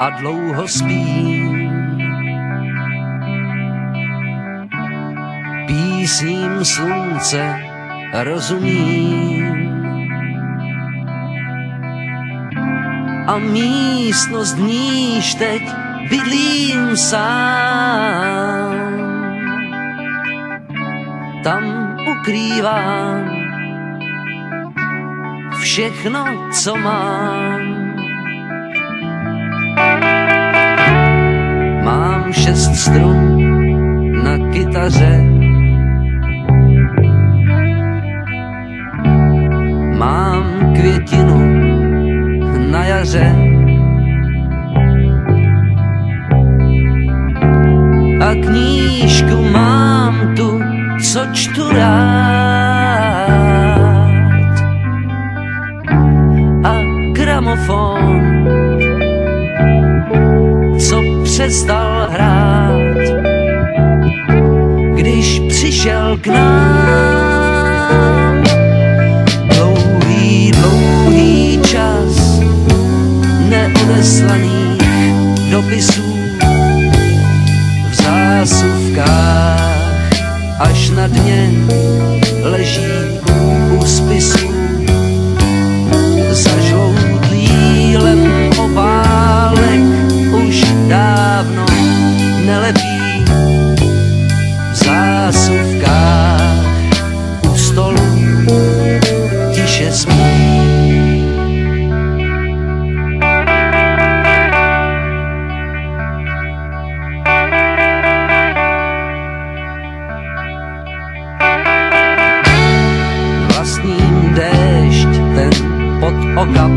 a dlouho spím. Písním slunce rozumím. A místnost níž teď bydlím sám. Tam ukrývám všechno, co mám. Šest strun na kytaře. Mám květinu na jaře. A knížku mám tu, co čtu rád. A gramofon co přestal hrát, když přišel k nám. Dlouhý, dlouhý čas neodeslaných dopisů okap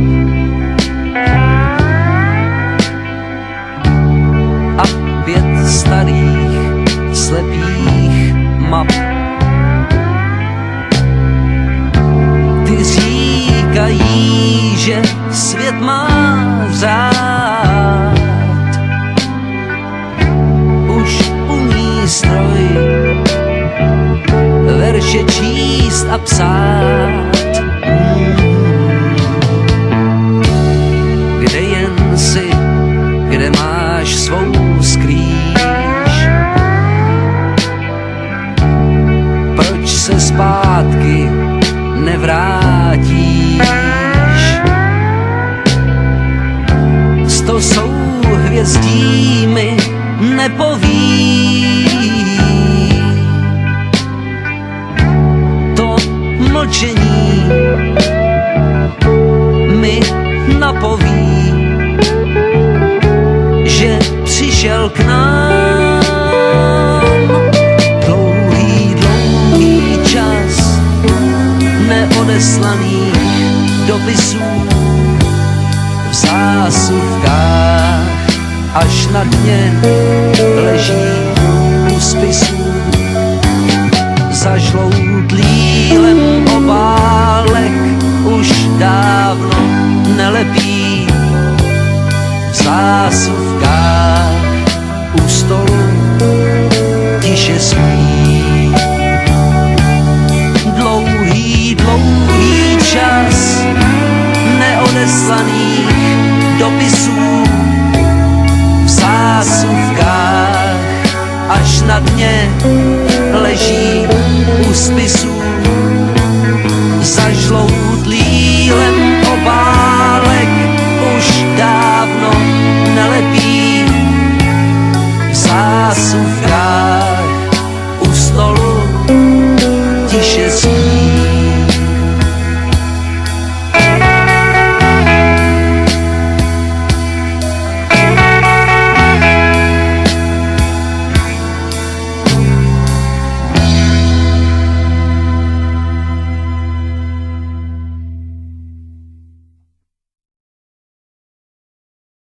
a pět starých slepých map. Ty říkají, že svět má řád. Už umí stroj verše číst a psát. Souhvězdí mi nepoví. To mlčení mi napoví, že přišel k nám. Dlouhý, dlouhý čas dopisů v zásuvkách až na dně leží u spisů zažloudlý lem obálek už dávno nelepí. V zásuvkách na dně leží u spisů zažloutlých.